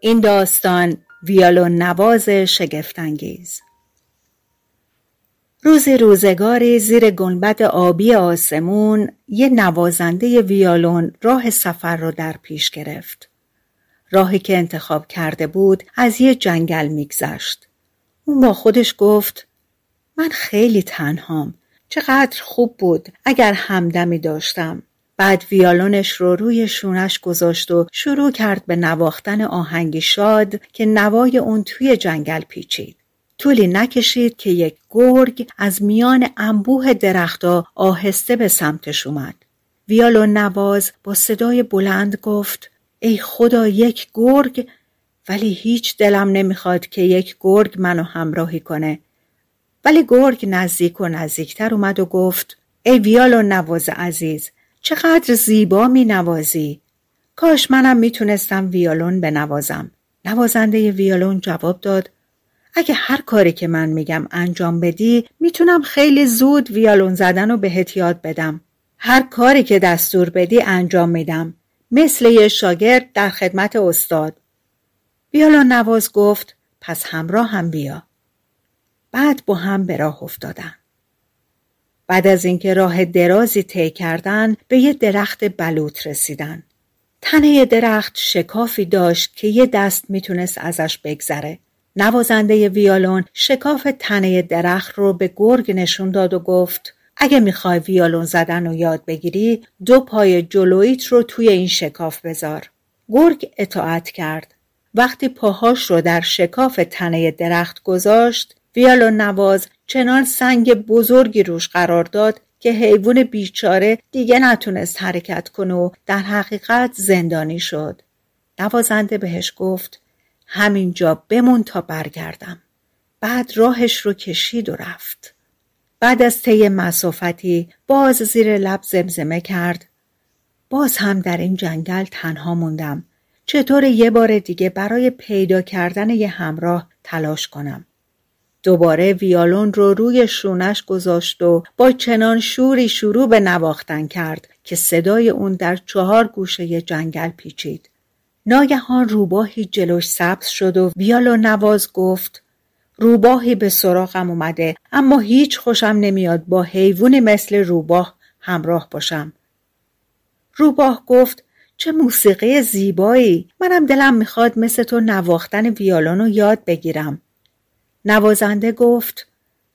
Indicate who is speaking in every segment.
Speaker 1: این داستان ویالون نواز شگفتانگیز روزی روزگاری زیر گنبد آبی آسمون یه نوازنده ویالون راه سفر رو در پیش گرفت. راهی که انتخاب کرده بود از یه جنگل میگذشت. اون با خودش گفت من خیلی تنهام. چقدر خوب بود اگر همدمی داشتم. بعد ویالونش رو روی شونش گذاشت و شروع کرد به نواختن آهنگی شاد که نوای اون توی جنگل پیچید. طولی نکشید که یک گرگ از میان انبوه درختها آهسته به سمتش اومد. ویالون نواز با صدای بلند گفت ای خدا یک گرگ ولی هیچ دلم نمی‌خواد که یک گرگ منو همراهی کنه. ولی گرگ نزدیک و نزدیکتر اومد و گفت ای ویالون نواز عزیز چقدر زیبا می نوازی. کاش منم می‌تونستم ویولون بنوازم. نوازنده ویولون جواب داد اگه هر کاری که من میگم انجام بدی می‌تونم خیلی زود ویولون زدن رو بهت یاد بدم. هر کاری که دستور بدی انجام میدم. مثل یه شاگرد در خدمت استاد. ویولون نواز گفت پس همراه هم بیا. بعد با هم به راه افتادن. بعد از اینکه راه درازی طی کردن به یه درخت بلوط رسیدن. تنه درخت شکافی داشت که یه دست می‌تونست ازش بگذره. نوازنده ویالون شکاف تنه درخت رو به گرگ نشون داد و گفت اگه می‌خوای ویالون زدن و یاد بگیری دو پای جلویت رو توی این شکاف بذار. گرگ اطاعت کرد. وقتی پاهاش رو در شکاف تنه درخت گذاشت ویالون نواز چنان سنگ بزرگی روش قرار داد که حیوان بیچاره دیگه نتونست حرکت کنه و در حقیقت زندانی شد. نوازنده بهش گفت همینجا بمون تا برگردم. بعد راهش رو کشید و رفت. بعد از طی مسافتی باز زیر لب زمزمه کرد. باز هم در این جنگل تنها موندم. چطور یه بار دیگه برای پیدا کردن یه همراه تلاش کنم. دوباره ویالون رو روی شونش گذاشت و با چنان شوری شروع به نواختن کرد که صدای اون در چهار گوشه جنگل پیچید. ناگهان روباهی جلوش سبز شد و ویالون نواز گفت روباهی به سراغم اومده اما هیچ خوشم نمیاد با حیوانی مثل روباه همراه باشم. روباه گفت چه موسیقی زیبایی منم دلم می‌خواد مثل تو نواختن ویالون رو یاد بگیرم. نوازنده گفت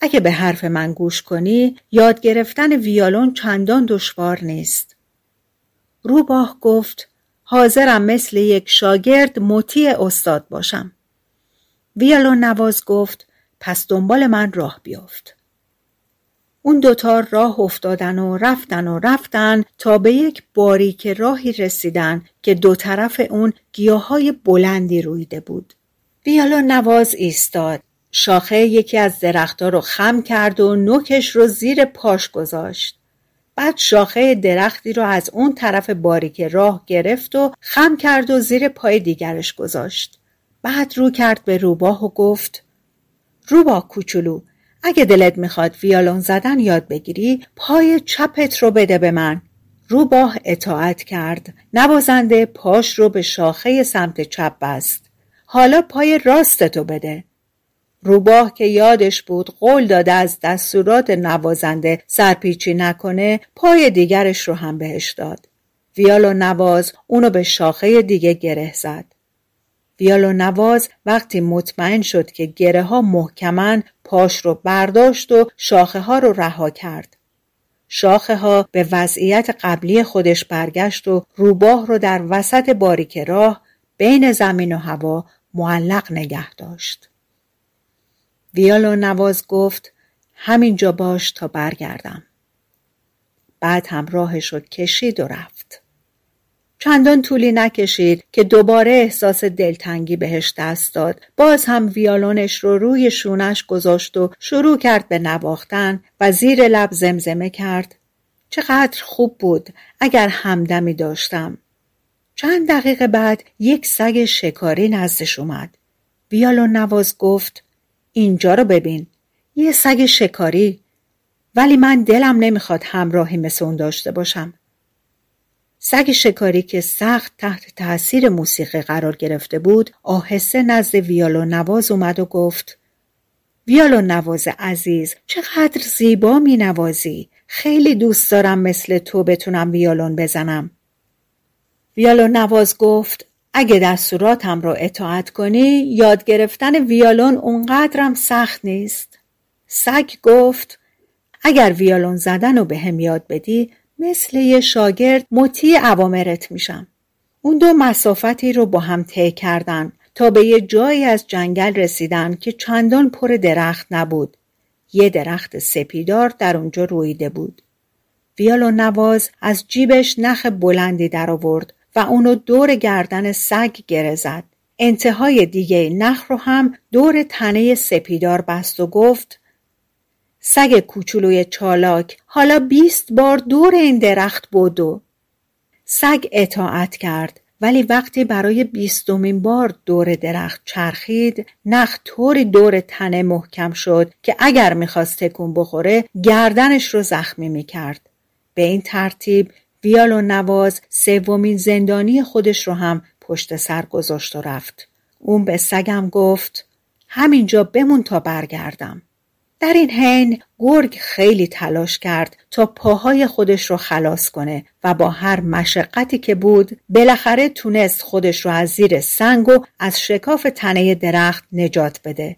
Speaker 1: اگه به حرف من گوش کنی یاد گرفتن ویالون چندان دشوار نیست. روباه گفت حاضرم مثل یک شاگرد مطیع استاد باشم. ویالون نواز گفت پس دنبال من راه بیافت. اون دوتا راه افتادن و رفتن و رفتن تا به یک باریک راهی رسیدن که دو طرف اون گیاهای بلندی رویده بود. ویالون نواز ایستاد شاخه یکی از درختها رو خم کرد و نوکش رو زیر پاش گذاشت. بعد شاخه درختی رو از اون طرف باریک راه گرفت و خم کرد و زیر پای دیگرش گذاشت. بعد رو کرد به روباه و گفت روباه کوچولو اگه دلت می‌خواد ویالون زدن یاد بگیری پای چپت رو بده به من. روباه اطاعت کرد. نوازنده پاش رو به شاخه سمت چپ بست. حالا پای راستتو بده. روباه که یادش بود قول داده از دستورات نوازنده سرپیچی نکنه پای دیگرش رو هم بهش داد. ویالو نواز اونو به شاخه دیگه گره زد. ویالو نواز وقتی مطمئن شد که گره ها محکمن پاش رو برداشت و شاخه ها رو رها کرد. شاخه ها به وضعیت قبلی خودش برگشت و روباه رو در وسط باریک راه بین زمین و هوا معلق نگه داشت. ویالو نواز گفت همینجا باش تا برگردم. بعد هم راهش رو کشید و رفت. چندان طولی نکشید که دوباره احساس دلتنگی بهش دست داد باز هم ویالونش رو روی شونش گذاشت و شروع کرد به نواختن و زیر لب زمزمه کرد چقدر خوب بود اگر همدمی داشتم چند دقیقه بعد یک سگ شکاری نزدش اومد ویالون نواز گفت اینجا رو ببین. یه سگ شکاری. ولی من دلم نمی‌خواد همراهی مثل اون داشته باشم. سگ شکاری که سخت تحت تأثیر موسیقی قرار گرفته بود آهسته نزد ویالو نواز اومد و گفت ویالو نواز عزیز چقدر زیبا می نوازی خیلی دوست دارم مثل تو بتونم ویالون بزنم. ویالون نواز گفت اگه دستوراتم رو اطاعت کنی یاد گرفتن ویالون اونقدرم سخت نیست سگ گفت اگر ویالون زدن رو به هم یاد بدی مثل یه شاگرد مطیع عوامرت میشم. اون دو مسافتی رو با هم طی کردن تا به یه جایی از جنگل رسیدن که چندان پر درخت نبود. یه درخت سپیدار در اونجا رویده بود. ویالو نواز از جیبش نخ بلندی در آورد و اونو دور گردن سگ گره زد. انتهای دیگه نخ رو هم دور تنه سپیدار بست و گفت سگ کوچولوی چالاک حالا بیست بار دور این درخت بودو. سگ اطاعت کرد ولی وقتی برای بیستمین بار دور درخت چرخید نخ طوری دور تنه محکم شد که اگر می‌خواست تکون بخوره گردنش رو زخمی می‌کرد. به این ترتیب ویالو نواز سومین زندانی خودش رو هم پشت سر گذاشت و رفت. اون به سگم گفت همینجا بمون تا برگردم. در این حین گرگ خیلی تلاش کرد تا پاهای خودش رو خلاص کنه و با هر مشقتی که بود بالاخره تونست خودش رو از زیر سنگ و از شکاف تنه درخت نجات بده.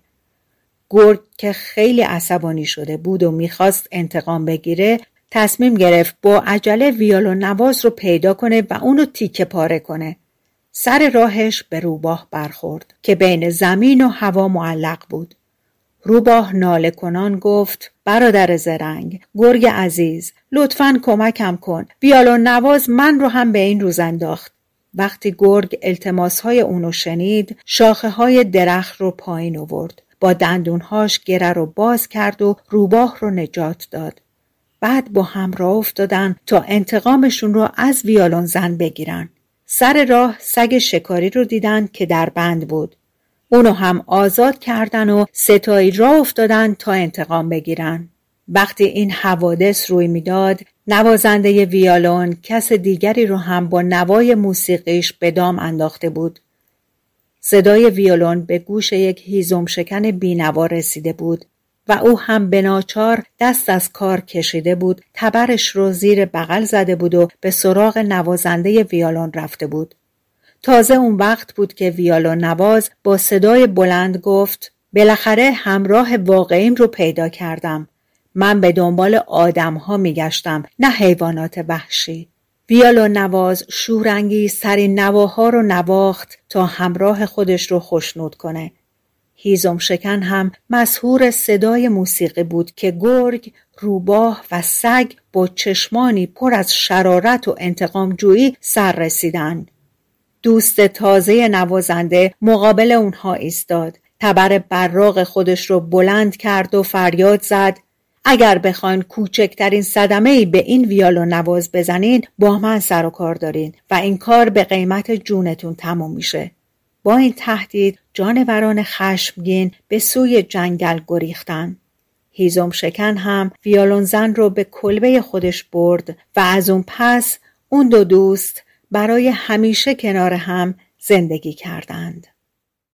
Speaker 1: گرگ که خیلی عصبانی شده بود و می‌خواست انتقام بگیره تصمیم گرفت با عجله ویالو نواز رو پیدا کنه و اونو تیکه پاره کنه. سر راهش به روباه برخورد که بین زمین و هوا معلق بود. روباه ناله کنان گفت برادر زرنگ گرگ عزیز لطفا کمکم کن بیالون نواز من رو هم به این روز انداخت وقتی گرگ التماسهای اونو شنید شاخه های درخت رو پایین آورد با دندونهاش گره رو باز کرد و روباه رو نجات داد بعد با هم راه افتادن تا انتقامشون رو از ویالون زن بگیرن سر راه سگ شکاری رو دیدن که در بند بود اونو هم آزاد کردن و ستایی را افتادن تا انتقام بگیرن. وقتی این حوادث روی می‌داد نوازنده ویالون کس دیگری رو هم با نوای موسیقیش به دام انداخته بود. صدای ویولون به گوش یک هیزم شکن بینوا رسیده بود و او هم به ناچار دست از کار کشیده بود تبرش رو زیر بغل زده بود و به سراغ نوازنده ویالون رفته بود. تازه اون وقت بود که ویالو نواز با صدای بلند گفت بالاخره همراه واقعیم رو پیدا کردم. من به دنبال آدم ها می گشتم نه حیوانات وحشی. ویالو نواز شورنگی سری نواها رو نواخت تا همراه خودش رو خشنود کنه. هیزم شکن هم مسهور صدای موسیقی بود که گرگ، روباه و سگ با چشمانی پر از شرارت و انتقام جویی سر رسیدند. دوست تازه نوازنده مقابل اونها ایستاد. تبر براغ خودش رو بلند کرد و فریاد زد اگر بخواین کوچکترین صدمه ای به این ویالو نواز بزنین با من سر و کار دارین و این کار به قیمت جونتون تموم میشه. این تهدید جانوران خشمگین به سوی جنگل گریختن. هیزم شکن هم ویالون زن رو به کلبه خودش برد و از اون پس اون دو دوست برای همیشه کنار هم زندگی کردند.